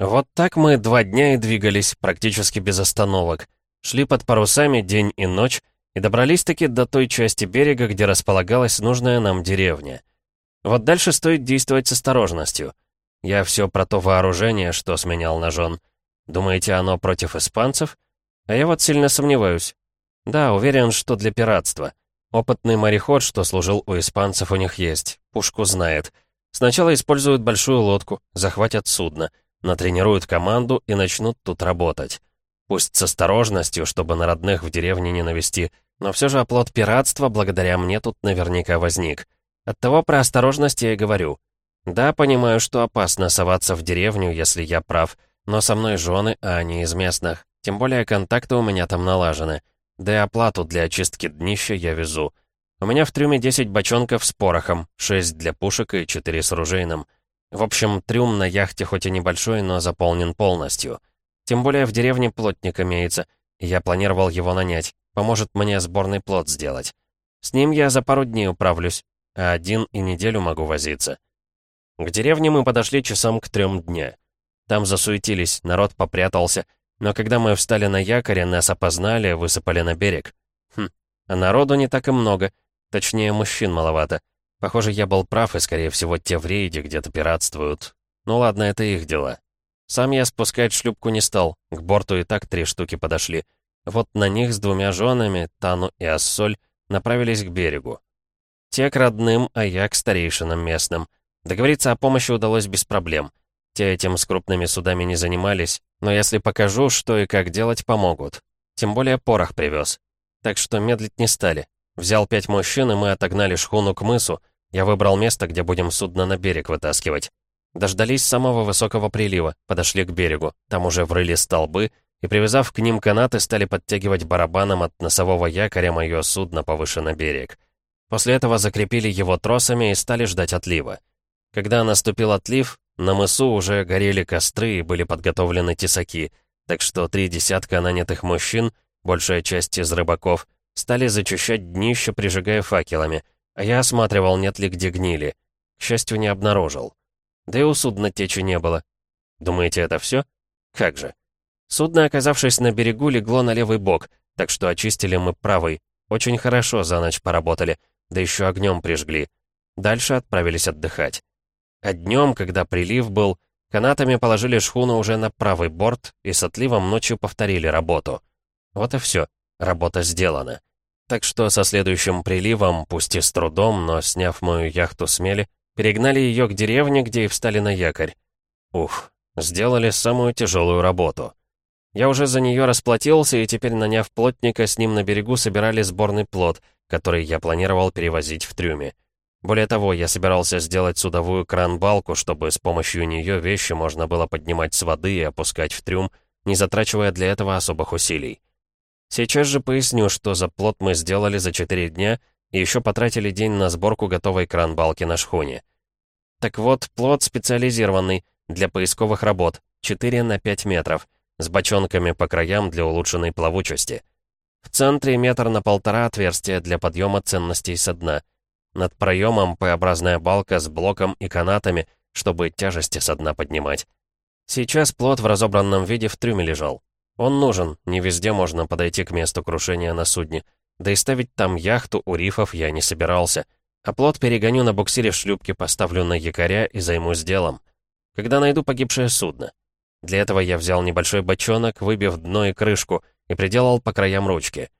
Вот так мы два дня и двигались, практически без остановок. Шли под парусами день и ночь, и добрались-таки до той части берега, где располагалась нужная нам деревня. Вот дальше стоит действовать с осторожностью. Я все про то вооружение, что сменял на жен. Думаете, оно против испанцев? А я вот сильно сомневаюсь. Да, уверен, что для пиратства. Опытный мореход, что служил у испанцев, у них есть. Пушку знает. Сначала используют большую лодку, захватят судно, натренируют команду и начнут тут работать. Пусть с осторожностью, чтобы на родных в деревне не навести, но все же оплот пиратства благодаря мне тут наверняка возник. Оттого про осторожность я и говорю. Да, понимаю, что опасно соваться в деревню, если я прав, но со мной жены, а они из местных. Тем более контакты у меня там налажены. Да и оплату для очистки днища я везу. У меня в трюме 10 бочонков с порохом, 6 для пушек и 4 с ружейным. В общем, трюм на яхте хоть и небольшой, но заполнен полностью. Тем более в деревне плотник имеется, и я планировал его нанять. Поможет мне сборный плот сделать. С ним я за пару дней управлюсь, а один и неделю могу возиться. К деревне мы подошли часам к трем дня. Там засуетились, народ попрятался — но когда мы встали на якоре, нас опознали, высыпали на берег. Хм, а народу не так и много. Точнее, мужчин маловато. Похоже, я был прав, и, скорее всего, те в рейде где-то пиратствуют. Ну ладно, это их дела. Сам я спускать шлюпку не стал. К борту и так три штуки подошли. Вот на них с двумя женами, Тану и Ассоль, направились к берегу. Те к родным, а я к старейшинам местным. Договориться о помощи удалось без проблем. Те этим с крупными судами не занимались, но если покажу, что и как делать, помогут. Тем более порох привез. Так что медлить не стали. Взял пять мужчин, и мы отогнали шхуну к мысу. Я выбрал место, где будем судно на берег вытаскивать. Дождались самого высокого прилива, подошли к берегу. Там уже врыли столбы, и, привязав к ним канаты, стали подтягивать барабаном от носового якоря мое судно повыше на берег. После этого закрепили его тросами и стали ждать отлива. Когда наступил отлив, на мысу уже горели костры и были подготовлены тесаки, так что три десятка нанятых мужчин, большая часть из рыбаков, стали зачищать днище, прижигая факелами, а я осматривал, нет ли где гнили. К счастью, не обнаружил. Да и у судна течи не было. Думаете, это все? Как же. Судно, оказавшись на берегу, легло на левый бок, так что очистили мы правый. Очень хорошо за ночь поработали, да еще огнем прижгли. Дальше отправились отдыхать. А днем, когда прилив был, канатами положили шхуну уже на правый борт и с отливом ночью повторили работу. Вот и все, работа сделана. Так что со следующим приливом, пусть и с трудом, но сняв мою яхту с мели, перегнали ее к деревне, где и встали на якорь. Ух, сделали самую тяжелую работу. Я уже за нее расплатился, и теперь, наняв плотника, с ним на берегу собирали сборный плод, который я планировал перевозить в трюме. Более того, я собирался сделать судовую кран-балку, чтобы с помощью нее вещи можно было поднимать с воды и опускать в трюм, не затрачивая для этого особых усилий. Сейчас же поясню, что за плот мы сделали за 4 дня и еще потратили день на сборку готовой кран-балки на шхуне. Так вот, плот специализированный для поисковых работ, 4 на 5 метров, с бочонками по краям для улучшенной плавучести. В центре метр на полтора отверстия для подъема ценностей со дна — над проемом П-образная балка с блоком и канатами, чтобы тяжести со дна поднимать. Сейчас плот в разобранном виде в трюме лежал. Он нужен, не везде можно подойти к месту крушения на судне. Да и ставить там яхту у рифов я не собирался. А плот перегоню на буксире в шлюпке, поставлю на якоря и займусь делом. Когда найду погибшее судно. Для этого я взял небольшой бочонок, выбив дно и крышку, и приделал по краям ручки.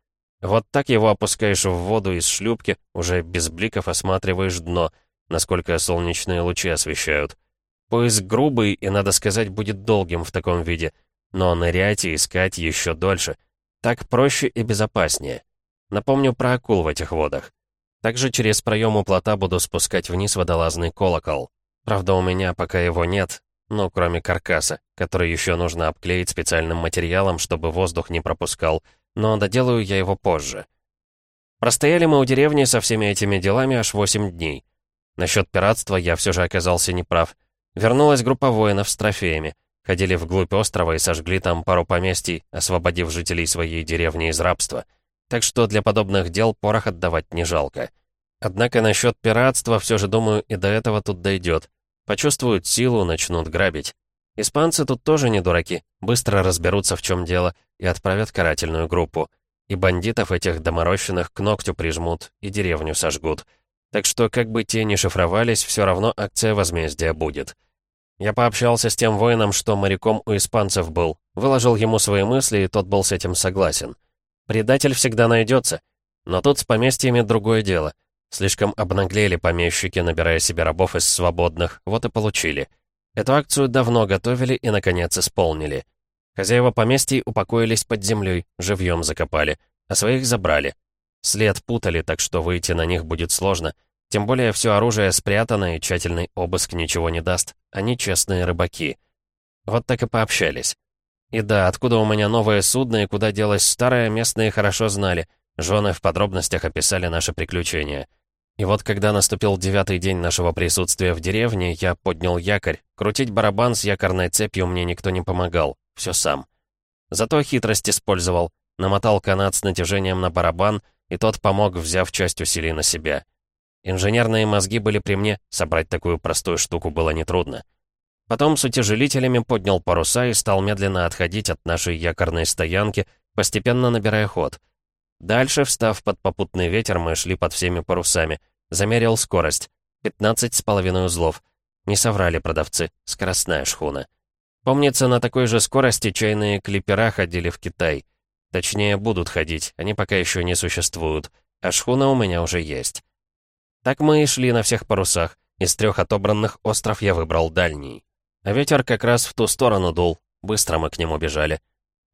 Вот так его опускаешь в воду из шлюпки, уже без бликов осматриваешь дно, насколько солнечные лучи освещают. Поиск грубый и, надо сказать, будет долгим в таком виде, но нырять и искать еще дольше. Так проще и безопаснее. Напомню про акул в этих водах. Также через проем у плота буду спускать вниз водолазный колокол. Правда, у меня пока его нет, ну, кроме каркаса, который еще нужно обклеить специальным материалом, чтобы воздух не пропускал, но доделаю я его позже. Простояли мы у деревни со всеми этими делами аж 8 дней. Насчет пиратства я все же оказался неправ. Вернулась группа воинов с трофеями. Ходили вглубь острова и сожгли там пару поместий, освободив жителей своей деревни из рабства. Так что для подобных дел порох отдавать не жалко. Однако насчет пиратства все же думаю и до этого тут дойдет. Почувствуют силу, начнут грабить. Испанцы тут тоже не дураки, быстро разберутся, в чем дело, и отправят карательную группу. И бандитов этих доморощенных к ногтю прижмут, и деревню сожгут. Так что, как бы те ни шифровались, все равно акция возмездия будет. Я пообщался с тем воином, что моряком у испанцев был, выложил ему свои мысли, и тот был с этим согласен. Предатель всегда найдется. Но тут с поместьями другое дело. Слишком обнаглели помещики, набирая себе рабов из свободных, вот и получили — Эту акцию давно готовили и, наконец, исполнили. Хозяева поместий упокоились под землей, живьем закопали, а своих забрали. След путали, так что выйти на них будет сложно. Тем более все оружие спрятано, и тщательный обыск ничего не даст. Они честные рыбаки. Вот так и пообщались. И да, откуда у меня новое судно и куда делось старое, местные хорошо знали. Жены в подробностях описали наши приключения. И вот когда наступил девятый день нашего присутствия в деревне, я поднял якорь. Крутить барабан с якорной цепью мне никто не помогал. Все сам. Зато хитрость использовал. Намотал канат с натяжением на барабан, и тот помог, взяв часть усилий на себя. Инженерные мозги были при мне, собрать такую простую штуку было нетрудно. Потом с утяжелителями поднял паруса и стал медленно отходить от нашей якорной стоянки, постепенно набирая ход. Дальше, встав под попутный ветер, мы шли под всеми парусами — Замерил скорость. 15 с половиной узлов. Не соврали продавцы. Скоростная шхуна. Помнится, на такой же скорости чайные клипера ходили в Китай. Точнее, будут ходить, они пока еще не существуют. А шхуна у меня уже есть. Так мы и шли на всех парусах. Из трех отобранных остров я выбрал дальний. А ветер как раз в ту сторону дул. Быстро мы к нему бежали.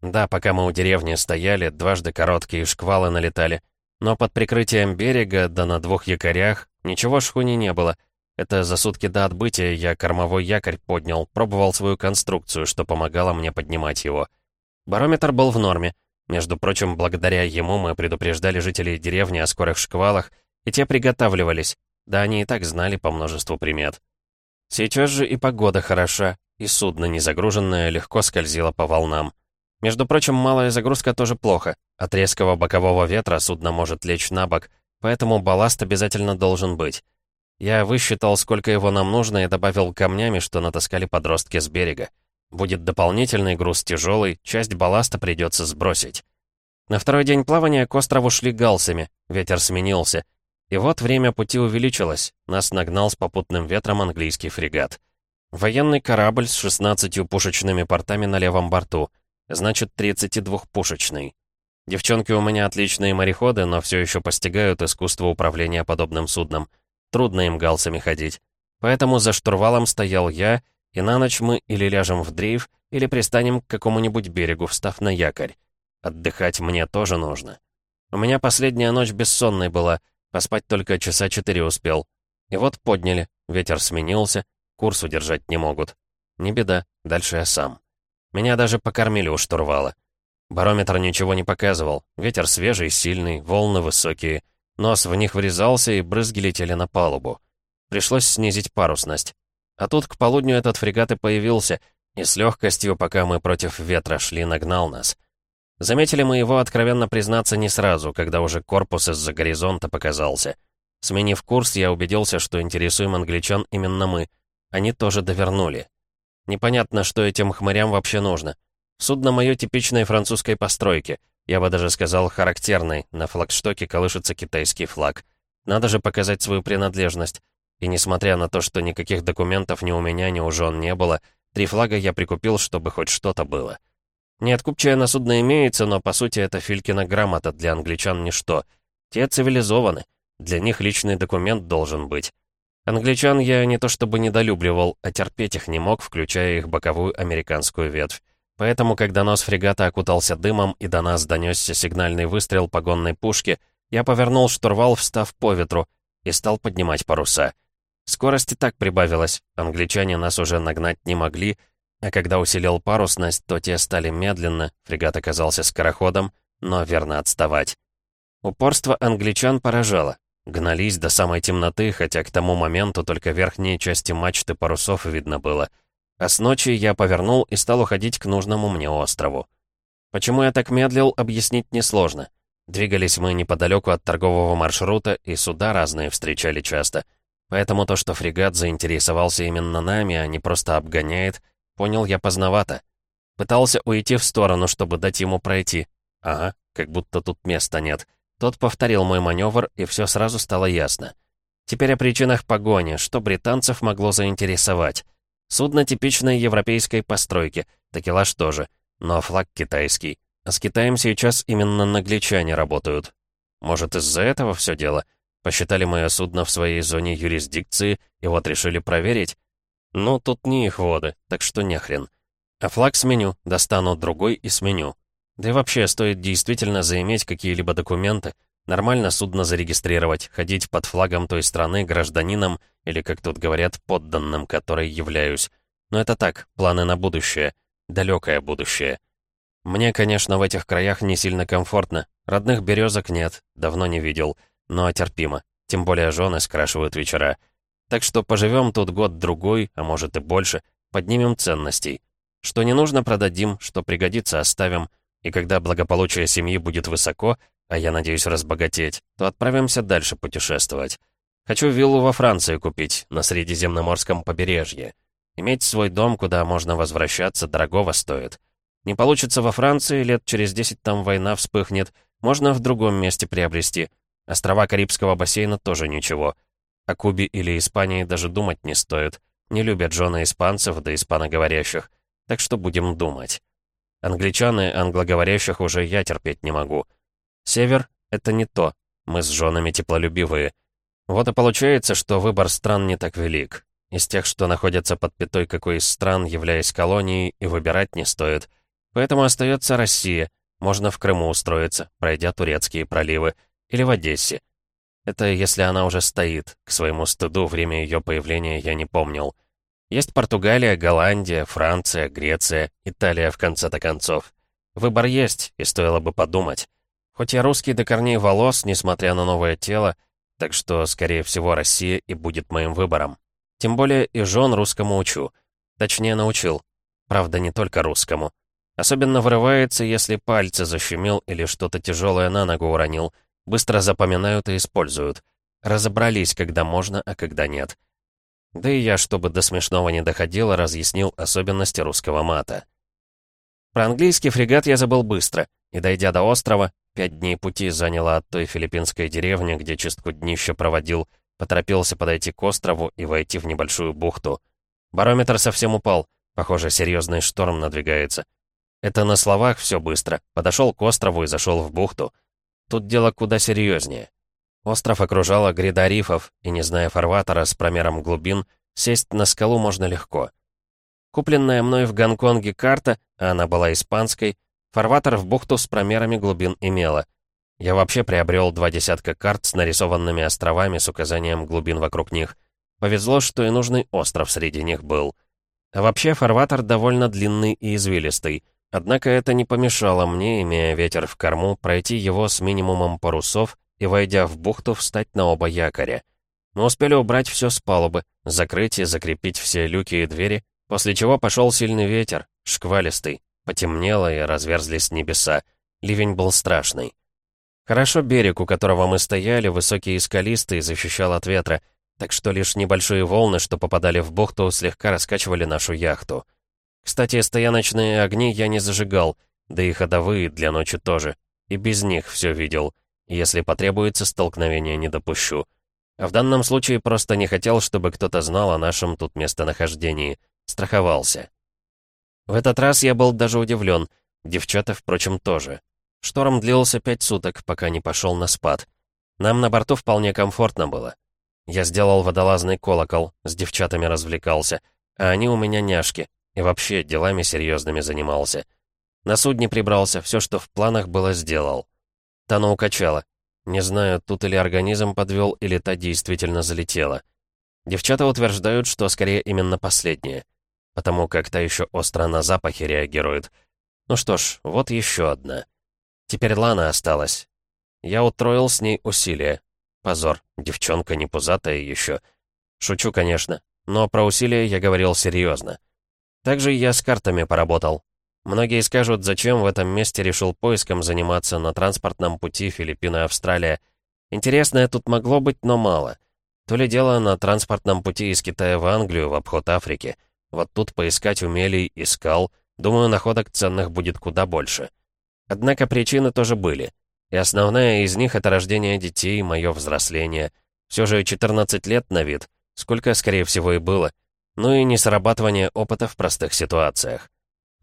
Да, пока мы у деревни стояли, дважды короткие шквалы налетали. Но под прикрытием берега, да на двух якорях, ничего шхуни не было. Это за сутки до отбытия я кормовой якорь поднял, пробовал свою конструкцию, что помогало мне поднимать его. Барометр был в норме. Между прочим, благодаря ему мы предупреждали жителей деревни о скорых шквалах, и те приготавливались. Да они и так знали по множеству примет. Сейчас же и погода хороша, и судно, не загруженное, легко скользило по волнам. Между прочим, малая загрузка тоже плохо. От резкого бокового ветра судно может лечь на бок, поэтому балласт обязательно должен быть. Я высчитал, сколько его нам нужно, и добавил камнями, что натаскали подростки с берега. Будет дополнительный груз тяжелый, часть балласта придется сбросить. На второй день плавания к острову шли галсами, ветер сменился. И вот время пути увеличилось, нас нагнал с попутным ветром английский фрегат. Военный корабль с 16 пушечными портами на левом борту — Значит, 32-пушечный. Девчонки у меня отличные мореходы, но все еще постигают искусство управления подобным судном. Трудно им галсами ходить. Поэтому за штурвалом стоял я, и на ночь мы или ляжем в дрейф, или пристанем к какому-нибудь берегу, встав на якорь. Отдыхать мне тоже нужно. У меня последняя ночь бессонной была, поспать только часа четыре успел. И вот подняли, ветер сменился, курс удержать не могут. Не беда, дальше я сам. Меня даже покормили у штурвала. Барометр ничего не показывал. Ветер свежий, сильный, волны высокие. Нос в них врезался, и брызги летели на палубу. Пришлось снизить парусность. А тут к полудню этот фрегат и появился, и с легкостью, пока мы против ветра шли, нагнал нас. Заметили мы его, откровенно признаться, не сразу, когда уже корпус из-за горизонта показался. Сменив курс, я убедился, что интересуем англичан именно мы. Они тоже довернули. Непонятно, что этим хмырям вообще нужно. Судно мое типичной французской постройки. Я бы даже сказал характерной. На флагштоке колышется китайский флаг. Надо же показать свою принадлежность. И несмотря на то, что никаких документов ни у меня, ни у жен не было, три флага я прикупил, чтобы хоть что-то было. Нет, купчая на судно имеется, но по сути это Филькина грамота для англичан ничто. Те цивилизованы. Для них личный документ должен быть. Англичан я не то чтобы недолюбливал, а терпеть их не мог, включая их боковую американскую ветвь. Поэтому, когда нос фрегата окутался дымом и до нас донесся сигнальный выстрел погонной пушки, я повернул штурвал, встав по ветру, и стал поднимать паруса. Скорость и так прибавилась, англичане нас уже нагнать не могли, а когда усилил парусность, то те стали медленно, фрегат оказался скороходом, но верно отставать. Упорство англичан поражало. Гнались до самой темноты, хотя к тому моменту только верхние части мачты парусов видно было. А с ночи я повернул и стал уходить к нужному мне острову. Почему я так медлил, объяснить несложно. Двигались мы неподалеку от торгового маршрута, и суда разные встречали часто. Поэтому то, что фрегат заинтересовался именно нами, а не просто обгоняет, Понял я поздновато. Пытался уйти в сторону, чтобы дать ему пройти. Ага, как будто тут места нет. Тот повторил мой маневр, и все сразу стало ясно. Теперь о причинах погони, что британцев могло заинтересовать. Судно типичной европейской постройки, такелаж тоже, но флаг китайский. А с Китаем сейчас именно нагличане работают. Может, из-за этого все дело? Посчитали мое судно в своей зоне юрисдикции, и вот решили проверить? Ну, тут не их воды, так что нехрен. А флаг сменю, достану другой и сменю. Да и вообще, стоит действительно заиметь какие-либо документы, нормально судно зарегистрировать, ходить под флагом той страны гражданином, или, как тут говорят, подданным, которой являюсь. Но это так, планы на будущее, далекое будущее. Мне, конечно, в этих краях не сильно комфортно. Родных березок нет, давно не видел, но терпимо. Тем более жены скрашивают вечера. Так что поживем тут год-другой, а может и больше, поднимем ценностей. Что не нужно, продадим, что пригодится, оставим. И когда благополучие семьи будет высоко, а я надеюсь разбогатеть, то отправимся дальше путешествовать. Хочу виллу во Франции купить, на Средиземноморском побережье. Иметь свой дом, куда можно возвращаться, дорогого стоит. Не получится во Франции, лет через 10 там война вспыхнет. Можно в другом месте приобрести. Острова Карибского бассейна тоже ничего. О Кубе или Испании даже думать не стоит. Не любят жены испанцев да испаноговорящих. Так что будем думать. Англичаны, англоговорящих уже я терпеть не могу. Север — это не то. Мы с женами теплолюбивые. Вот и получается, что выбор стран не так велик. Из тех, что находятся под пятой какой из стран, являясь колонией, и выбирать не стоит. Поэтому остается Россия. Можно в Крыму устроиться, пройдя турецкие проливы. Или в Одессе. Это если она уже стоит. К своему стыду время ее появления я не помнил. Есть Португалия, Голландия, Франция, Греция, Италия в конце-то концов. Выбор есть, и стоило бы подумать. Хоть я русский до корней волос, несмотря на новое тело, так что, скорее всего, Россия и будет моим выбором. Тем более и жен русскому учу. Точнее, научил. Правда, не только русскому. Особенно вырывается, если пальцы защемил или что-то тяжелое на ногу уронил. Быстро запоминают и используют. Разобрались, когда можно, а когда нет. Да и я, чтобы до смешного не доходило, разъяснил особенности русского мата. Про английский фрегат я забыл быстро, и, дойдя до острова, пять дней пути заняло от той филиппинской деревни, где чистку днища проводил, поторопился подойти к острову и войти в небольшую бухту. Барометр совсем упал, похоже, серьезный шторм надвигается. Это на словах все быстро. Подошел к острову и зашел в бухту. Тут дело куда серьезнее. Остров окружала гряда рифов, и, не зная фарватера с промером глубин, сесть на скалу можно легко. Купленная мной в Гонконге карта, а она была испанской, фарватер в бухту с промерами глубин имела. Я вообще приобрел два десятка карт с нарисованными островами с указанием глубин вокруг них. Повезло, что и нужный остров среди них был. А вообще фарватер довольно длинный и извилистый — Однако это не помешало мне, имея ветер в корму, пройти его с минимумом парусов и, войдя в бухту, встать на оба якоря. Мы успели убрать все с палубы, закрыть и закрепить все люки и двери, после чего пошел сильный ветер, шквалистый, потемнело и разверзлись небеса. Ливень был страшный. Хорошо берег, у которого мы стояли, высокий и скалистый, защищал от ветра, так что лишь небольшие волны, что попадали в бухту, слегка раскачивали нашу яхту. Кстати, стояночные огни я не зажигал, да и ходовые для ночи тоже. И без них все видел. Если потребуется, столкновения не допущу. А в данном случае просто не хотел, чтобы кто-то знал о нашем тут местонахождении. Страховался. В этот раз я был даже удивлен. Девчата, впрочем, тоже. Шторм длился пять суток, пока не пошел на спад. Нам на борту вполне комфортно было. Я сделал водолазный колокол, с девчатами развлекался, а они у меня няшки, и вообще делами серьезными занимался. На судне прибрался, все, что в планах было, сделал. Тану укачала. Не знаю, тут или организм подвел, или та действительно залетела. Девчата утверждают, что скорее именно последнее. Потому как та еще остро на запахи реагирует. Ну что ж, вот еще одна. Теперь Лана осталась. Я утроил с ней усилия. Позор, девчонка не пузатая еще. Шучу, конечно, но про усилия я говорил серьезно. Также я с картами поработал. Многие скажут, зачем в этом месте решил поиском заниматься на транспортном пути Филиппины-Австралия. Интересное тут могло быть, но мало. То ли дело на транспортном пути из Китая в Англию в обход Африки. Вот тут поискать умелий искал. Думаю, находок ценных будет куда больше. Однако причины тоже были. И основная из них — это рождение детей, мое взросление. Все же 14 лет на вид. Сколько, скорее всего, и было. Ну и не срабатывание опыта в простых ситуациях.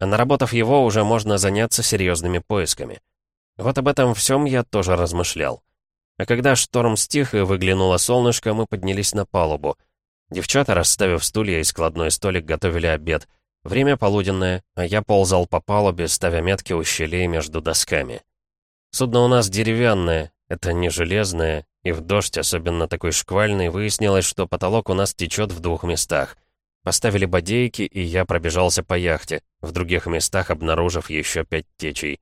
А наработав его, уже можно заняться серьезными поисками. Вот об этом всем я тоже размышлял. А когда шторм стих и выглянуло солнышко, мы поднялись на палубу. Девчата, расставив стулья и складной столик, готовили обед. Время полуденное, а я ползал по палубе, ставя метки у щелей между досками. Судно у нас деревянное, это не железное, и в дождь, особенно такой шквальный, выяснилось, что потолок у нас течет в двух местах. Поставили бодейки, и я пробежался по яхте, в других местах обнаружив еще пять течей.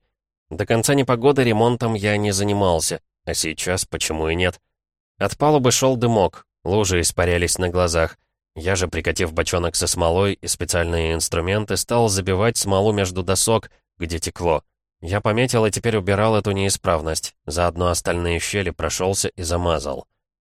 До конца непогоды ремонтом я не занимался, а сейчас почему и нет? От палубы шел дымок, лужи испарялись на глазах. Я же, прикатив бочонок со смолой и специальные инструменты, стал забивать смолу между досок, где текло. Я пометил и теперь убирал эту неисправность. Заодно остальные щели прошелся и замазал.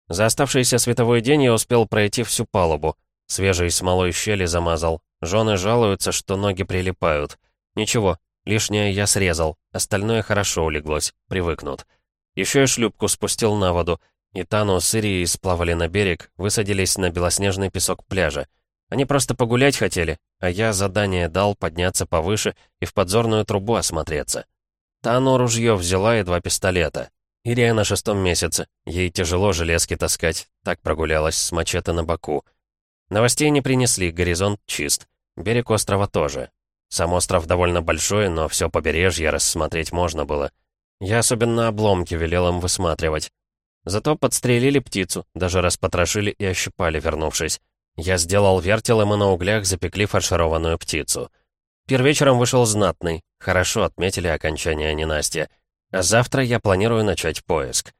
За оставшийся световой день я успел пройти всю палубу. Свежей смолой щели замазал. Жены жалуются, что ноги прилипают. Ничего, лишнее я срезал. Остальное хорошо улеглось, привыкнут. Еще и шлюпку спустил на воду, и Тану с Ирией сплавали на берег, высадились на белоснежный песок пляжа. Они просто погулять хотели, а я задание дал подняться повыше и в подзорную трубу осмотреться. Тану ружье взяла и два пистолета. Ирия на шестом месяце, ей тяжело железки таскать, так прогулялась с мачете на боку. Новостей не принесли, горизонт чист. Берег острова тоже. Сам остров довольно большой, но все побережье рассмотреть можно было. Я особенно обломки велел им высматривать. Зато подстрелили птицу, даже распотрошили и ощипали, вернувшись. Я сделал вертел, и мы на углях запекли фаршированную птицу. Пир вечером вышел знатный, хорошо отметили окончание ненастья. А завтра я планирую начать поиск.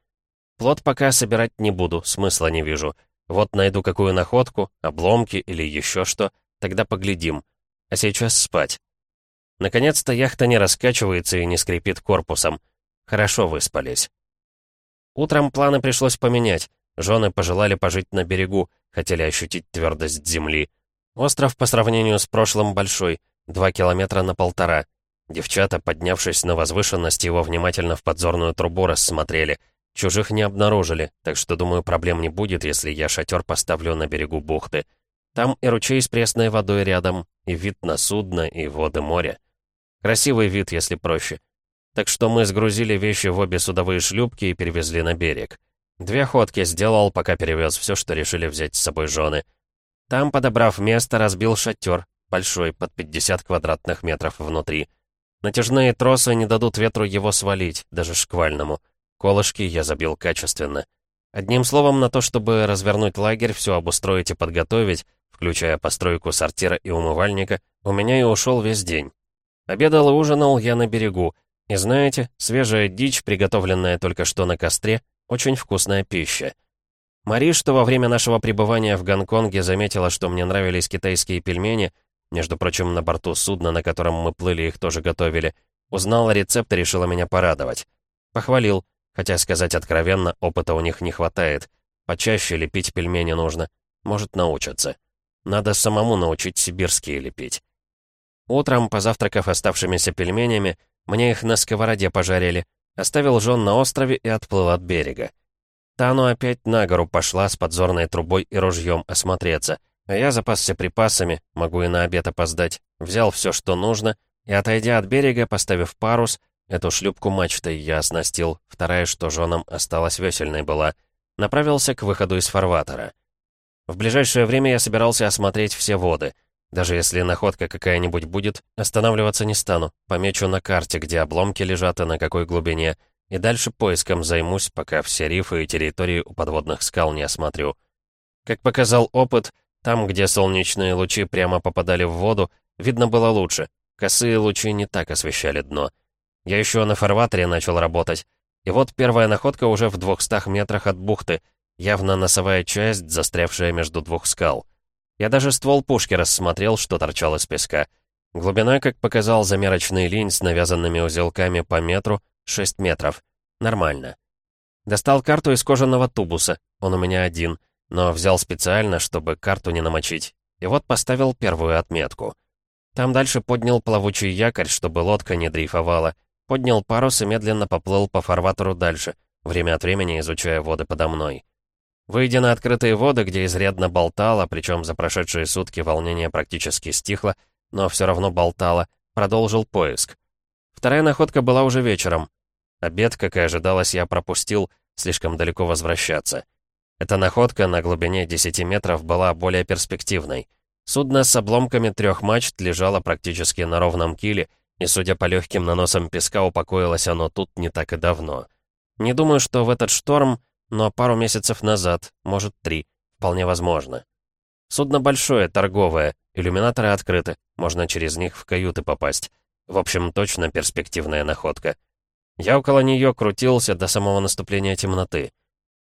Плод пока собирать не буду, смысла не вижу. Вот найду какую находку, обломки или еще что, тогда поглядим. А сейчас спать. Наконец-то яхта не раскачивается и не скрипит корпусом. Хорошо выспались. Утром планы пришлось поменять. Жены пожелали пожить на берегу, хотели ощутить твердость земли. Остров по сравнению с прошлым большой, два километра на полтора. Девчата, поднявшись на возвышенность, его внимательно в подзорную трубу рассмотрели. Чужих не обнаружили, так что, думаю, проблем не будет, если я шатер поставлю на берегу бухты. Там и ручей с пресной водой рядом, и вид на судно, и воды моря. Красивый вид, если проще. Так что мы сгрузили вещи в обе судовые шлюпки и перевезли на берег. Две ходки сделал, пока перевез все, что решили взять с собой жены. Там, подобрав место, разбил шатер, большой, под 50 квадратных метров внутри. Натяжные тросы не дадут ветру его свалить, даже шквальному. Колышки я забил качественно. Одним словом, на то, чтобы развернуть лагерь, все обустроить и подготовить, включая постройку сортира и умывальника, у меня и ушел весь день. Обедал и ужинал я на берегу, и знаете, свежая дичь, приготовленная только что на костре, очень вкусная пища. Мари, что во время нашего пребывания в Гонконге заметила, что мне нравились китайские пельмени, между прочим, на борту судна, на котором мы плыли, их тоже готовили, узнала рецепт и решила меня порадовать. Похвалил, хотя, сказать откровенно, опыта у них не хватает. Почаще лепить пельмени нужно. Может, научатся. Надо самому научить сибирские лепить. Утром, позавтракав оставшимися пельменями, мне их на сковороде пожарили. Оставил жен на острове и отплыл от берега. Тану опять на гору пошла с подзорной трубой и ружьем осмотреться. А я запасся припасами, могу и на обед опоздать. Взял все, что нужно, и, отойдя от берега, поставив парус, эту шлюпку мачтой я оснастил, вторая, что женам осталась весельной была, направился к выходу из фарватера. В ближайшее время я собирался осмотреть все воды — даже если находка какая-нибудь будет, останавливаться не стану. Помечу на карте, где обломки лежат и на какой глубине, и дальше поиском займусь, пока все рифы и территории у подводных скал не осмотрю. Как показал опыт, там, где солнечные лучи прямо попадали в воду, видно было лучше. Косые лучи не так освещали дно. Я еще на фарватере начал работать. И вот первая находка уже в двухстах метрах от бухты, явно носовая часть, застрявшая между двух скал. Я даже ствол пушки рассмотрел, что торчал из песка. Глубина, как показал замерочный линь с навязанными узелками по метру, 6 метров. Нормально. Достал карту из кожаного тубуса, он у меня один, но взял специально, чтобы карту не намочить. И вот поставил первую отметку. Там дальше поднял плавучий якорь, чтобы лодка не дрейфовала. Поднял парус и медленно поплыл по фарватеру дальше, время от времени изучая воды подо мной. Выйдя на открытые воды, где изрядно болтало, причем за прошедшие сутки волнение практически стихло, но все равно болтало, продолжил поиск. Вторая находка была уже вечером. Обед, как и ожидалось, я пропустил, слишком далеко возвращаться. Эта находка на глубине 10 метров была более перспективной. Судно с обломками трех мачт лежало практически на ровном киле, и, судя по легким наносам песка, упокоилось оно тут не так и давно. Не думаю, что в этот шторм, но пару месяцев назад, может, три, вполне возможно. Судно большое, торговое, иллюминаторы открыты, можно через них в каюты попасть. В общем, точно перспективная находка. Я около нее крутился до самого наступления темноты.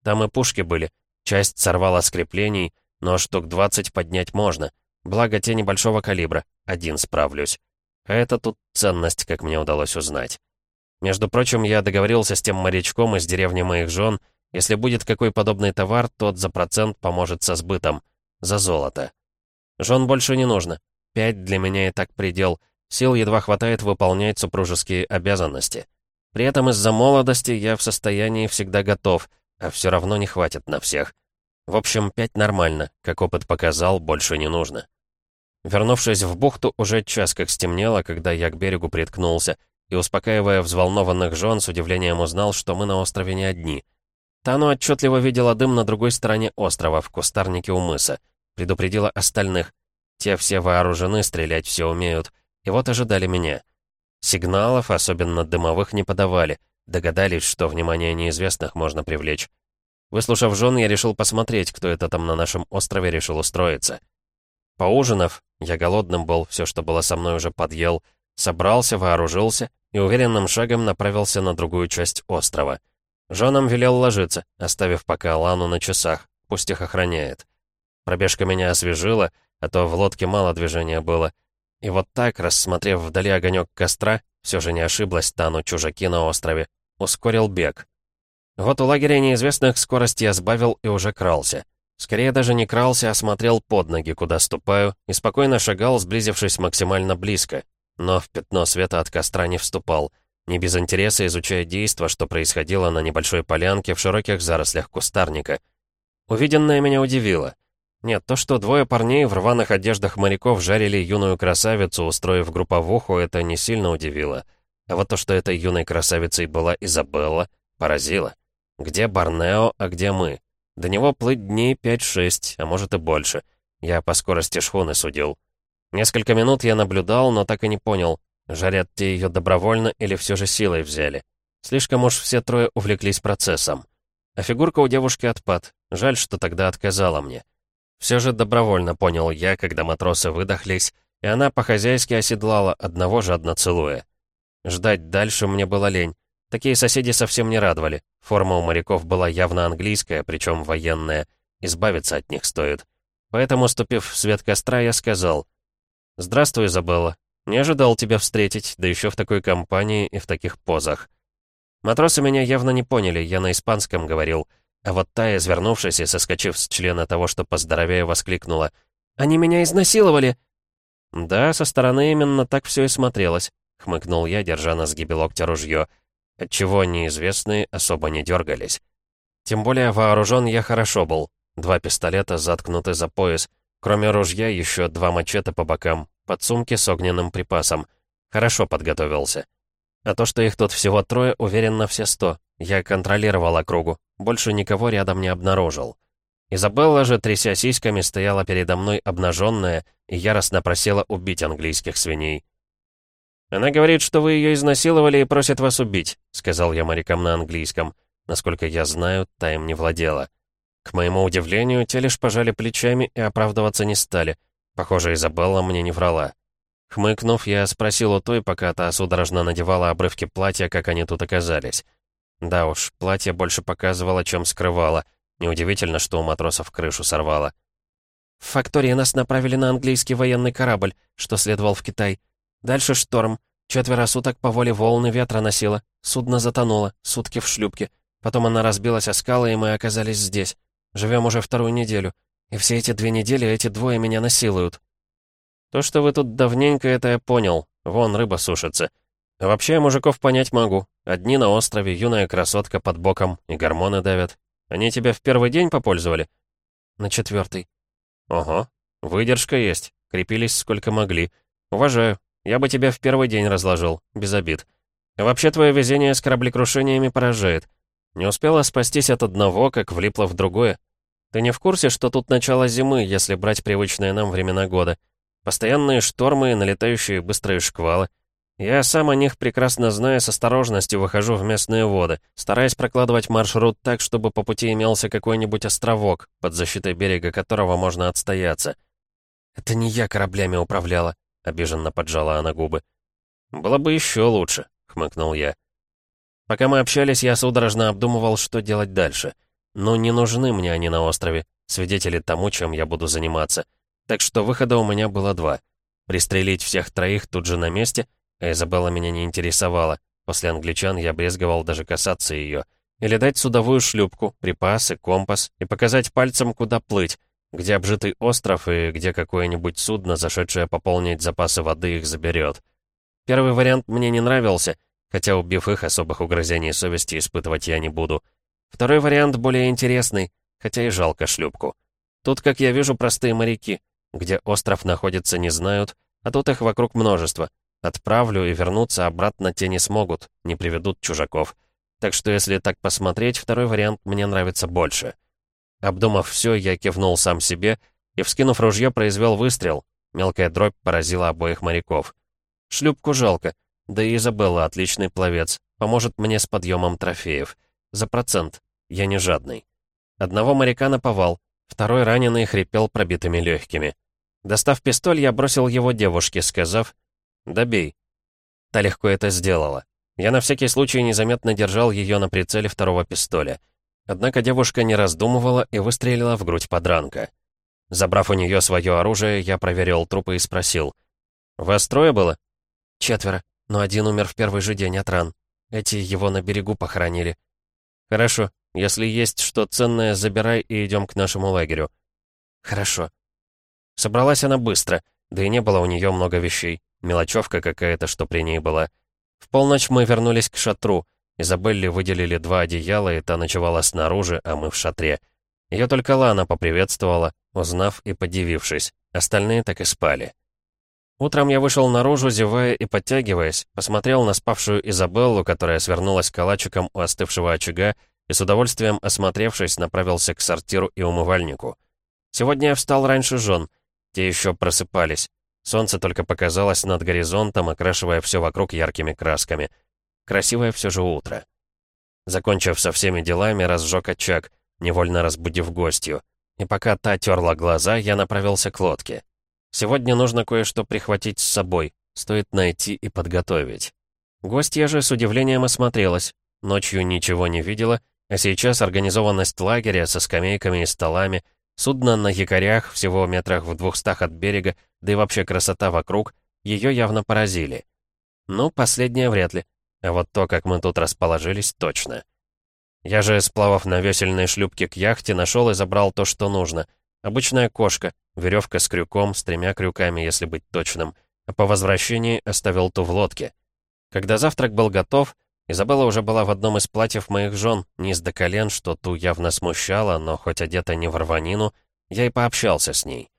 Там и пушки были, часть сорвала с креплений, но штук 20 поднять можно. Благо, те небольшого калибра, один справлюсь. А это тут ценность, как мне удалось узнать. Между прочим, я договорился с тем морячком из деревни моих жен, если будет какой подобный товар, тот за процент поможет со сбытом. За золото. Жен больше не нужно. Пять для меня и так предел. Сил едва хватает выполнять супружеские обязанности. При этом из-за молодости я в состоянии всегда готов, а все равно не хватит на всех. В общем, пять нормально, как опыт показал, больше не нужно. Вернувшись в бухту, уже час как стемнело, когда я к берегу приткнулся, и, успокаивая взволнованных жен, с удивлением узнал, что мы на острове не одни. Тану отчетливо видела дым на другой стороне острова, в кустарнике у мыса. Предупредила остальных. Те все вооружены, стрелять все умеют. И вот ожидали меня. Сигналов, особенно дымовых, не подавали. Догадались, что внимание неизвестных можно привлечь. Выслушав жен, я решил посмотреть, кто это там на нашем острове решил устроиться. Поужинав, я голодным был, все, что было со мной, уже подъел, собрался, вооружился и уверенным шагом направился на другую часть острова. Женам велел ложиться, оставив пока Лану на часах, пусть их охраняет. Пробежка меня освежила, а то в лодке мало движения было. И вот так, рассмотрев вдали огонек костра, все же не ошиблась Тану чужаки на острове, ускорил бег. Вот у лагеря неизвестных скорость я сбавил и уже крался. Скорее даже не крался, а смотрел под ноги, куда ступаю, и спокойно шагал, сблизившись максимально близко. Но в пятно света от костра не вступал, не без интереса изучая действо, что происходило на небольшой полянке в широких зарослях кустарника. Увиденное меня удивило. Нет, то, что двое парней в рваных одеждах моряков жарили юную красавицу, устроив групповуху, это не сильно удивило. А вот то, что этой юной красавицей была Изабелла, поразило. Где Борнео, а где мы? До него плыть дней 5-6, а может и больше. Я по скорости шхуны судил. Несколько минут я наблюдал, но так и не понял, жарят те ее добровольно или все же силой взяли. Слишком уж все трое увлеклись процессом. А фигурка у девушки отпад. Жаль, что тогда отказала мне. Все же добровольно понял я, когда матросы выдохлись, и она по-хозяйски оседлала, одного жадно целуя. Ждать дальше мне было лень. Такие соседи совсем не радовали. Форма у моряков была явно английская, причем военная. Избавиться от них стоит. Поэтому, ступив в свет костра, я сказал. «Здравствуй, Изабелла. Не ожидал тебя встретить, да еще в такой компании и в таких позах». Матросы меня явно не поняли, я на испанском говорил. А вот та, извернувшись и соскочив с члена того, что поздоровее, воскликнула. «Они меня изнасиловали!» «Да, со стороны именно так все и смотрелось», — хмыкнул я, держа на сгибе локтя ружье отчего неизвестные особо не дергались. Тем более вооружен я хорошо был. Два пистолета заткнуты за пояс. Кроме ружья, еще два мачете по бокам, подсумки с огненным припасом. Хорошо подготовился. А то, что их тут всего трое, уверен на все сто. Я контролировал округу. Больше никого рядом не обнаружил. Изабелла же, тряся сиськами, стояла передо мной обнаженная и яростно просила убить английских свиней. «Она говорит, что вы ее изнасиловали и просит вас убить», — сказал я морякам на английском. Насколько я знаю, та им не владела. К моему удивлению, те лишь пожали плечами и оправдываться не стали. Похоже, Изабелла мне не врала. Хмыкнув, я спросил у той, пока та судорожно надевала обрывки платья, как они тут оказались. Да уж, платье больше показывало, чем скрывало. Неудивительно, что у матросов крышу сорвало. «В фактории нас направили на английский военный корабль, что следовал в Китай. Дальше шторм. Четверо суток по воле волны ветра носило. Судно затонуло, сутки в шлюпке. Потом она разбилась о скалы, и мы оказались здесь. Живем уже вторую неделю. И все эти две недели эти двое меня насилуют. То, что вы тут давненько, это я понял. Вон, рыба сушится. А вообще я мужиков понять могу. Одни на острове, юная красотка под боком, и гормоны давят. Они тебя в первый день попользовали? На четвертый. Ого, выдержка есть. Крепились сколько могли. Уважаю. Я бы тебя в первый день разложил, без обид. Вообще твое везение с кораблекрушениями поражает. Не успела спастись от одного, как влипла в другое. Ты не в курсе, что тут начало зимы, если брать привычные нам времена года? Постоянные штормы и налетающие быстрые шквалы. Я сам о них прекрасно знаю, с осторожностью выхожу в местные воды, стараясь прокладывать маршрут так, чтобы по пути имелся какой-нибудь островок, под защитой берега которого можно отстояться. «Это не я кораблями управляла», — обиженно поджала она губы. «Было бы еще лучше», — хмыкнул я. Пока мы общались, я судорожно обдумывал, что делать дальше. Но не нужны мне они на острове, свидетели тому, чем я буду заниматься. Так что выхода у меня было два. Пристрелить всех троих тут же на месте, а Изабелла меня не интересовала. После англичан я брезговал даже касаться ее. Или дать судовую шлюпку, припасы, компас и показать пальцем, куда плыть, где обжитый остров и где какое-нибудь судно, зашедшее пополнить запасы воды, их заберет. Первый вариант мне не нравился, хотя убив их, особых угрызений совести испытывать я не буду. Второй вариант более интересный, хотя и жалко шлюпку. Тут, как я вижу, простые моряки. Где остров находится, не знают, а тут их вокруг множество. Отправлю и вернуться обратно те не смогут, не приведут чужаков. Так что если так посмотреть, второй вариант мне нравится больше. Обдумав все, я кивнул сам себе и, вскинув ружье, произвел выстрел. Мелкая дробь поразила обоих моряков. Шлюпку жалко, да и Изабелла отличный пловец, поможет мне с подъемом трофеев. За процент, я не жадный. Одного моряка наповал, Второй раненый хрипел пробитыми легкими. Достав пистоль, я бросил его девушке, сказав «Добей». Та легко это сделала. Я на всякий случай незаметно держал ее на прицеле второго пистоля. Однако девушка не раздумывала и выстрелила в грудь подранка. Забрав у нее свое оружие, я проверил трупы и спросил. «Вас трое было?» «Четверо, но один умер в первый же день от ран. Эти его на берегу похоронили». «Хорошо. Если есть что ценное, забирай и идем к нашему лагерю». «Хорошо». Собралась она быстро, да и не было у нее много вещей. Мелочевка какая-то, что при ней была. В полночь мы вернулись к шатру. Изабелле выделили два одеяла, и та ночевала снаружи, а мы в шатре. Ее только Лана поприветствовала, узнав и подивившись. Остальные так и спали. Утром я вышел наружу, зевая и подтягиваясь, посмотрел на спавшую Изабеллу, которая свернулась калачиком у остывшего очага, и с удовольствием осмотревшись, направился к сортиру и умывальнику. Сегодня я встал раньше жен. Те еще просыпались. Солнце только показалось над горизонтом, окрашивая все вокруг яркими красками. Красивое все же утро. Закончив со всеми делами, разжег очаг, невольно разбудив гостью. И пока та терла глаза, я направился к лодке. Сегодня нужно кое-что прихватить с собой. Стоит найти и подготовить. Гостья же с удивлением осмотрелась. Ночью ничего не видела, а сейчас организованность лагеря со скамейками и столами, судно на якорях всего метрах в двухстах от берега, да и вообще красота вокруг, ее явно поразили. Ну, последнее вряд ли. А вот то, как мы тут расположились, точно. Я же, сплавав на весельной шлюпке к яхте, нашел и забрал то, что нужно. Обычная кошка, веревка с крюком, с тремя крюками, если быть точным. А по возвращении оставил ту в лодке. Когда завтрак был готов, Изабелла уже была в одном из платьев моих жен, низ до колен, что ту явно смущало, но хоть одета не в рванину, я и пообщался с ней.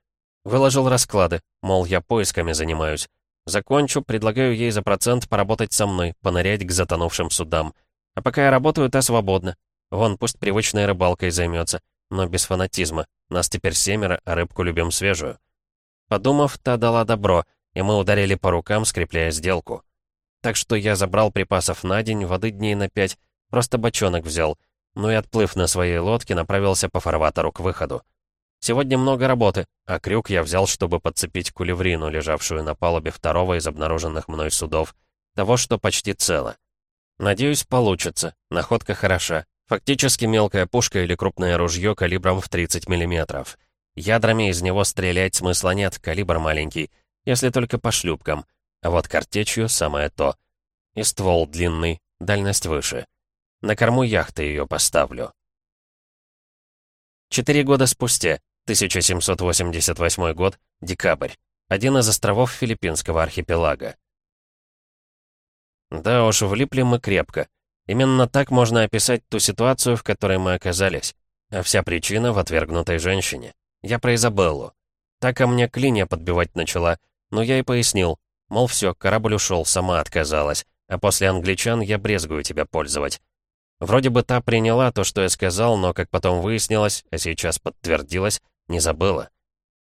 Выложил расклады, мол, я поисками занимаюсь. Закончу, предлагаю ей за процент поработать со мной, понырять к затонувшим судам. А пока я работаю, та свободна. Вон, пусть привычной рыбалкой займется, но без фанатизма. Нас теперь семеро, а рыбку любим свежую. Подумав, та дала добро, и мы ударили по рукам, скрепляя сделку. Так что я забрал припасов на день, воды дней на пять, просто бочонок взял. Ну и отплыв на своей лодке, направился по фарватеру к выходу. Сегодня много работы, а крюк я взял, чтобы подцепить кулеврину, лежавшую на палубе второго из обнаруженных мной судов. Того, что почти цело. Надеюсь, получится. Находка хороша. Фактически мелкая пушка или крупное ружье калибром в 30 мм. Ядрами из него стрелять смысла нет, калибр маленький. Если только по шлюпкам. А вот картечью самое то. И ствол длинный, дальность выше. На корму яхты ее поставлю. Четыре года спустя, 1788 год, декабрь. Один из островов филиппинского архипелага. Да уж, влипли мы крепко. Именно так можно описать ту ситуацию, в которой мы оказались. А вся причина в отвергнутой женщине. Я про Изабеллу. Так ко мне клинья подбивать начала, но я и пояснил. Мол, все, корабль ушел, сама отказалась. А после англичан я брезгую тебя пользовать. Вроде бы та приняла то, что я сказал, но, как потом выяснилось, а сейчас подтвердилось, не забыла.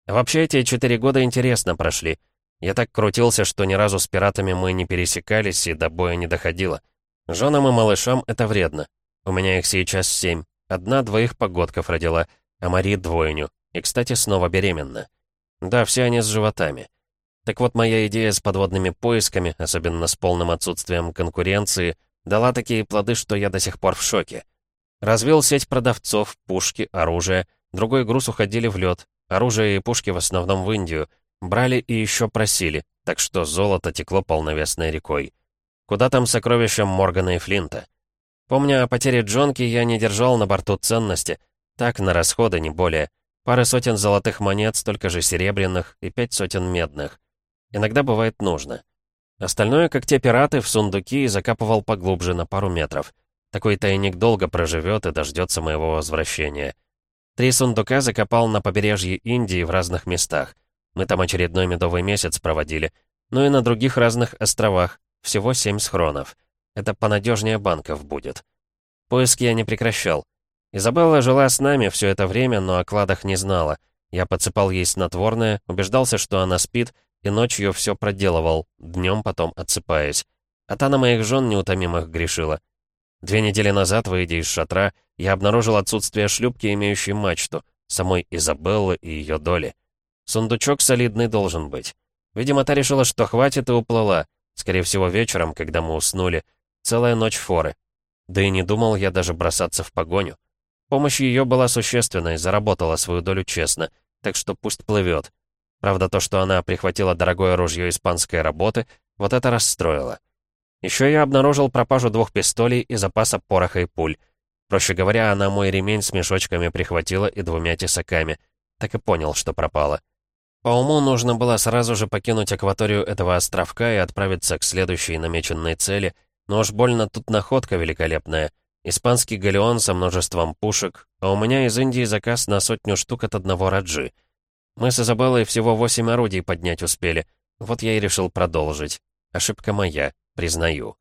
Вообще, эти четыре года интересно прошли. Я так крутился, что ни разу с пиратами мы не пересекались и до боя не доходило. Женам и малышам это вредно. У меня их сейчас семь. Одна двоих погодков родила, а Мари двойню. И, кстати, снова беременна. Да, все они с животами. Так вот, моя идея с подводными поисками, особенно с полным отсутствием конкуренции — дала такие плоды, что я до сих пор в шоке. Развел сеть продавцов, пушки, оружие. Другой груз уходили в лед. Оружие и пушки в основном в Индию. Брали и еще просили, так что золото текло полновесной рекой. Куда там сокровищам Моргана и Флинта? Помня о потере Джонки, я не держал на борту ценности. Так, на расходы, не более. Пары сотен золотых монет, столько же серебряных и пять сотен медных. Иногда бывает нужно. Остальное, как те пираты, в сундуки и закапывал поглубже на пару метров. Такой тайник долго проживет и дождется моего возвращения. Три сундука закопал на побережье Индии в разных местах. Мы там очередной медовый месяц проводили. Ну и на других разных островах. Всего семь схронов. Это понадежнее банков будет. Поиски я не прекращал. Изабелла жила с нами все это время, но о кладах не знала. Я подсыпал ей снотворное, убеждался, что она спит, и ночью все проделывал, днем потом отсыпаясь. А та на моих жен неутомимых грешила. Две недели назад, выйдя из шатра, я обнаружил отсутствие шлюпки, имеющей мачту, самой Изабеллы и ее доли. Сундучок солидный должен быть. Видимо, та решила, что хватит и уплыла. Скорее всего, вечером, когда мы уснули. Целая ночь форы. Да и не думал я даже бросаться в погоню. Помощь ее была существенной, заработала свою долю честно, так что пусть плывет. Правда, то, что она прихватила дорогое ружье испанской работы, вот это расстроило. Еще я обнаружил пропажу двух пистолей и запаса пороха и пуль. Проще говоря, она мой ремень с мешочками прихватила и двумя тесаками. Так и понял, что пропала. По уму нужно было сразу же покинуть акваторию этого островка и отправиться к следующей намеченной цели, но уж больно тут находка великолепная. Испанский галеон со множеством пушек, а у меня из Индии заказ на сотню штук от одного раджи — мы с Изабеллой всего восемь орудий поднять успели. Вот я и решил продолжить. Ошибка моя, признаю.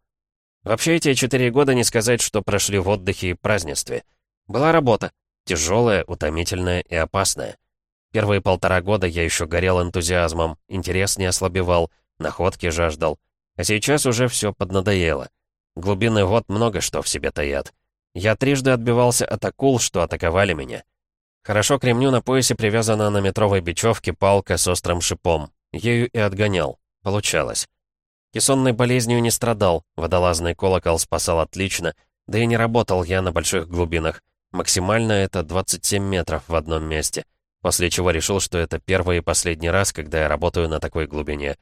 Вообще эти четыре года не сказать, что прошли в отдыхе и празднестве. Была работа. Тяжелая, утомительная и опасная. Первые полтора года я еще горел энтузиазмом, интерес не ослабевал, находки жаждал. А сейчас уже все поднадоело. Глубины вод много что в себе таят. Я трижды отбивался от акул, что атаковали меня. Хорошо к ремню на поясе привязана на метровой бечевке палка с острым шипом. Ею и отгонял. Получалось. Кессонной болезнью не страдал, водолазный колокол спасал отлично, да и не работал я на больших глубинах. Максимально это 27 метров в одном месте. После чего решил, что это первый и последний раз, когда я работаю на такой глубине.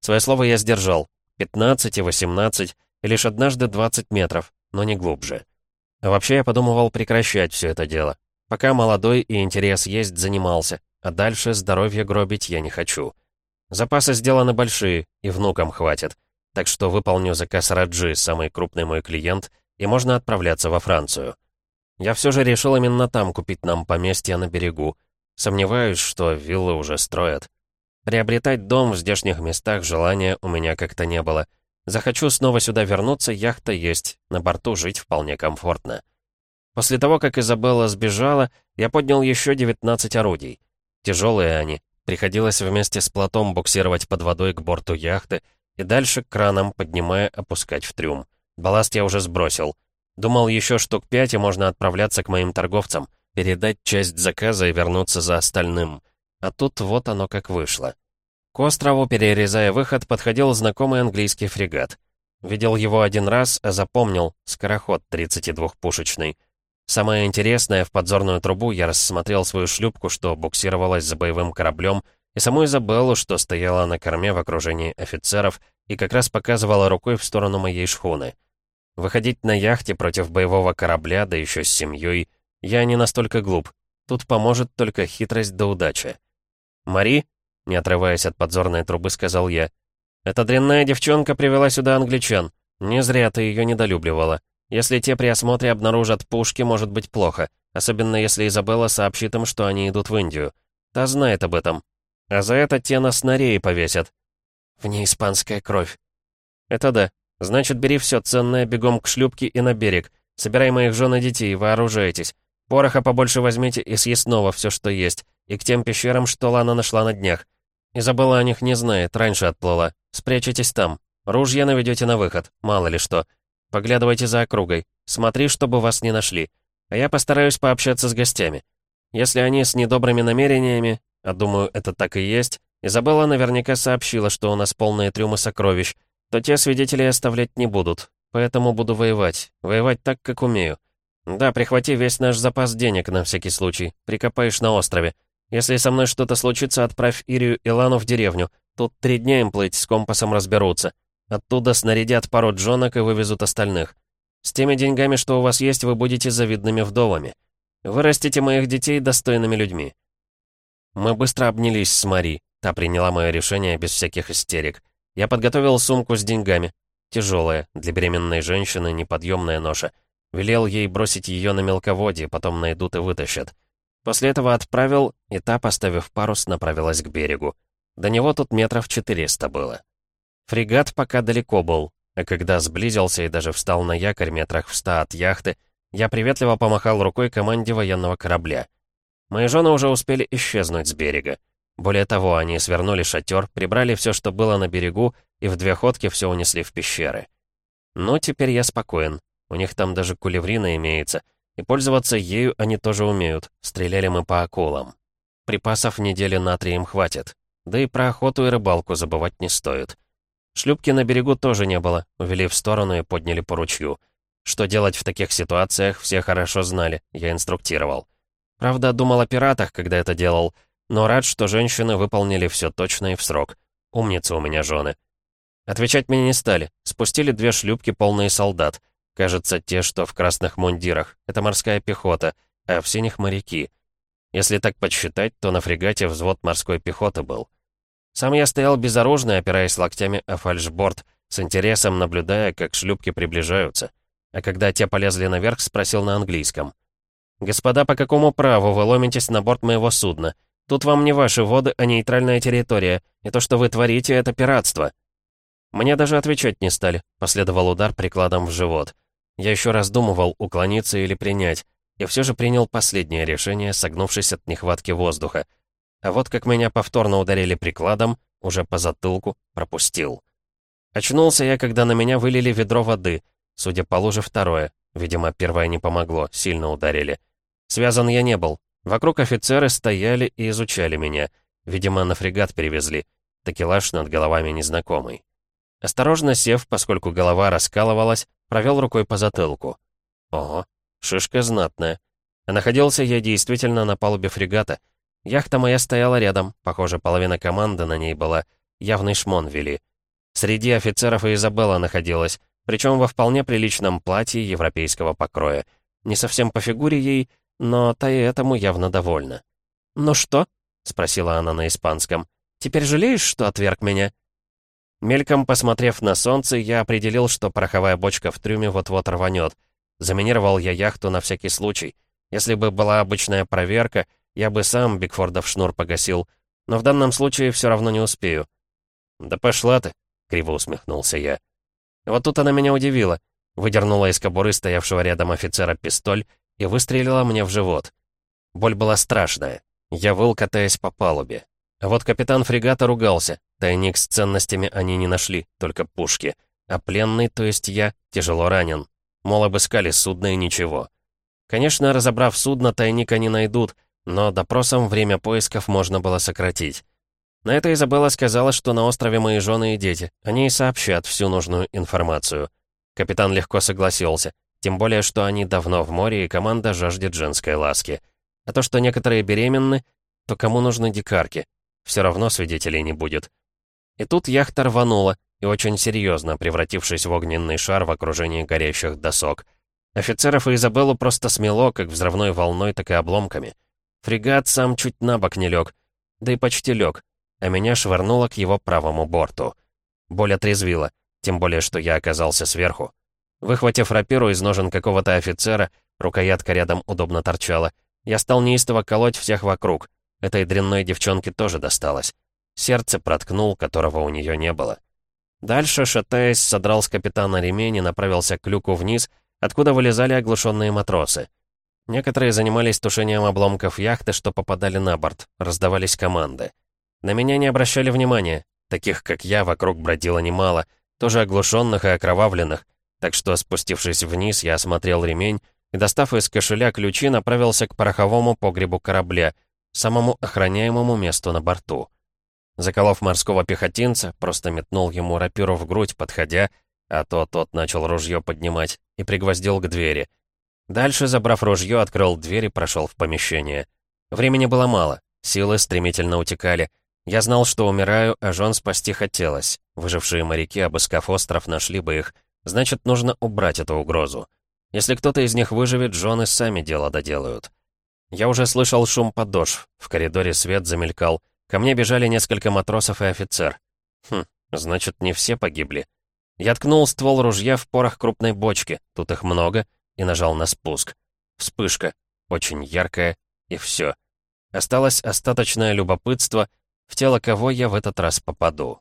Свое слово я сдержал. 15 и 18, и лишь однажды 20 метров, но не глубже. А вообще я подумывал прекращать все это дело. Пока молодой и интерес есть, занимался, а дальше здоровье гробить я не хочу. Запасы сделаны большие, и внукам хватит. Так что выполню заказ Раджи, самый крупный мой клиент, и можно отправляться во Францию. Я все же решил именно там купить нам поместье на берегу. Сомневаюсь, что виллы уже строят. Приобретать дом в здешних местах желания у меня как-то не было. Захочу снова сюда вернуться, яхта есть, на борту жить вполне комфортно. После того, как Изабелла сбежала, я поднял еще 19 орудий. Тяжелые они. Приходилось вместе с плотом буксировать под водой к борту яхты и дальше краном, поднимая, опускать в трюм. Балласт я уже сбросил. Думал еще штук пять, и можно отправляться к моим торговцам, передать часть заказа и вернуться за остальным. А тут вот оно как вышло. К острову, перерезая выход, подходил знакомый английский фрегат. Видел его один раз, а запомнил, скороход 32-пушечный. Самое интересное, в подзорную трубу я рассмотрел свою шлюпку, что буксировалась за боевым кораблем, и саму Изабеллу, что стояла на корме в окружении офицеров и как раз показывала рукой в сторону моей шхуны. Выходить на яхте против боевого корабля, да еще с семьей, я не настолько глуп. Тут поможет только хитрость да удача. «Мари?» — не отрываясь от подзорной трубы, сказал я. «Эта дрянная девчонка привела сюда англичан. Не зря ты ее недолюбливала. Если те при осмотре обнаружат пушки, может быть плохо. Особенно если Изабелла сообщит им, что они идут в Индию. Та знает об этом. А за это те на рее повесят. В ней испанская кровь. Это да. Значит, бери все ценное, бегом к шлюпке и на берег. Собирай моих жен и детей, вооружайтесь. Пороха побольше возьмите и съестного все, что есть. И к тем пещерам, что Лана нашла на днях. Изабелла о них не знает, раньше отплыла. Спрячьтесь там. Ружья наведете на выход, мало ли что. Поглядывайте за округой. Смотри, чтобы вас не нашли. А я постараюсь пообщаться с гостями. Если они с недобрыми намерениями, а думаю, это так и есть, Изабелла наверняка сообщила, что у нас полные трюмы сокровищ, то те свидетелей оставлять не будут. Поэтому буду воевать. Воевать так, как умею. Да, прихвати весь наш запас денег на всякий случай. Прикопаешь на острове. Если со мной что-то случится, отправь Ирию и Лану в деревню. Тут три дня им плыть, с компасом разберутся. Оттуда снарядят пару джонок и вывезут остальных. С теми деньгами, что у вас есть, вы будете завидными вдовами. Вырастите моих детей достойными людьми». Мы быстро обнялись с Мари. Та приняла мое решение без всяких истерик. Я подготовил сумку с деньгами. Тяжелая, для беременной женщины неподъемная ноша. Велел ей бросить ее на мелководье, потом найдут и вытащат. После этого отправил, и та, поставив парус, направилась к берегу. До него тут метров четыреста было. Фрегат пока далеко был, а когда сблизился и даже встал на якорь метрах в ста от яхты, я приветливо помахал рукой команде военного корабля. Мои жены уже успели исчезнуть с берега. Более того, они свернули шатер, прибрали все, что было на берегу, и в две ходки все унесли в пещеры. Ну, теперь я спокоен. У них там даже кулеврина имеется, и пользоваться ею они тоже умеют. Стреляли мы по акулам. Припасов недели на три им хватит. Да и про охоту и рыбалку забывать не стоит. Шлюпки на берегу тоже не было, увели в сторону и подняли по ручью. Что делать в таких ситуациях, все хорошо знали, я инструктировал. Правда, думал о пиратах, когда это делал, но рад, что женщины выполнили все точно и в срок. Умницы у меня жены. Отвечать мне не стали. Спустили две шлюпки, полные солдат. Кажется, те, что в красных мундирах. Это морская пехота, а в синих моряки. Если так подсчитать, то на фрегате взвод морской пехоты был. Сам я стоял безоружный, опираясь локтями о фальшборд, с интересом наблюдая, как шлюпки приближаются. А когда те полезли наверх, спросил на английском. «Господа, по какому праву вы ломитесь на борт моего судна? Тут вам не ваши воды, а нейтральная территория, и то, что вы творите, это пиратство». Мне даже отвечать не стали, последовал удар прикладом в живот. Я еще раздумывал, уклониться или принять, и все же принял последнее решение, согнувшись от нехватки воздуха. А вот как меня повторно ударили прикладом, уже по затылку, пропустил. Очнулся я, когда на меня вылили ведро воды. Судя по луже, второе. Видимо, первое не помогло, сильно ударили. Связан я не был. Вокруг офицеры стояли и изучали меня. Видимо, на фрегат перевезли. Такелаж над головами незнакомый. Осторожно сев, поскольку голова раскалывалась, провел рукой по затылку. Ого, шишка знатная. А находился я действительно на палубе фрегата — Яхта моя стояла рядом, похоже, половина команды на ней была. Явный шмон вели. Среди офицеров и Изабелла находилась, причем во вполне приличном платье европейского покроя. Не совсем по фигуре ей, но та и этому явно довольна. «Ну что?» — спросила она на испанском. «Теперь жалеешь, что отверг меня?» Мельком посмотрев на солнце, я определил, что пороховая бочка в трюме вот-вот рванет. Заминировал я яхту на всякий случай. Если бы была обычная проверка, я бы сам Бигфордов шнур погасил, но в данном случае все равно не успею». «Да пошла ты», — криво усмехнулся я. Вот тут она меня удивила. Выдернула из кобуры стоявшего рядом офицера пистоль и выстрелила мне в живот. Боль была страшная. Я выл, катаясь по палубе. А вот капитан фрегата ругался. Тайник с ценностями они не нашли, только пушки. А пленный, то есть я, тяжело ранен. Мол, обыскали судно и ничего. Конечно, разобрав судно, тайник они найдут, но допросом время поисков можно было сократить. На это Изабелла сказала, что на острове мои жены и дети. Они и сообщат всю нужную информацию. Капитан легко согласился. Тем более, что они давно в море, и команда жаждет женской ласки. А то, что некоторые беременны, то кому нужны дикарки? Все равно свидетелей не будет. И тут яхта рванула, и очень серьезно, превратившись в огненный шар в окружении горящих досок. Офицеров и Изабеллу просто смело, как взрывной волной, так и обломками. Фрегат сам чуть на бок не лег, да и почти лег, а меня швырнуло к его правому борту. Боль отрезвила, тем более, что я оказался сверху. Выхватив рапиру из ножен какого-то офицера, рукоятка рядом удобно торчала, я стал неистово колоть всех вокруг. Этой дрянной девчонке тоже досталось. Сердце проткнул, которого у нее не было. Дальше, шатаясь, содрал с капитана ремень и направился к люку вниз, откуда вылезали оглушенные матросы. Некоторые занимались тушением обломков яхты, что попадали на борт, раздавались команды. На меня не обращали внимания, таких как я вокруг бродило немало, тоже оглушенных и окровавленных, так что, спустившись вниз, я осмотрел ремень и, достав из кошеля ключи, направился к пороховому погребу корабля, самому охраняемому месту на борту. Заколов морского пехотинца, просто метнул ему рапиру в грудь, подходя, а то тот начал ружье поднимать, и пригвоздил к двери. Дальше, забрав ружье, открыл дверь и прошел в помещение. Времени было мало, силы стремительно утекали. Я знал, что умираю, а жен спасти хотелось. Выжившие моряки, обыскав остров, нашли бы их. Значит, нужно убрать эту угрозу. Если кто-то из них выживет, жены сами дело доделают. Я уже слышал шум подошв. В коридоре свет замелькал. Ко мне бежали несколько матросов и офицер. Хм, значит, не все погибли. Я ткнул ствол ружья в порох крупной бочки, тут их много, и нажал на спуск. Вспышка, очень яркая, и все. Осталось остаточное любопытство, в тело кого я в этот раз попаду.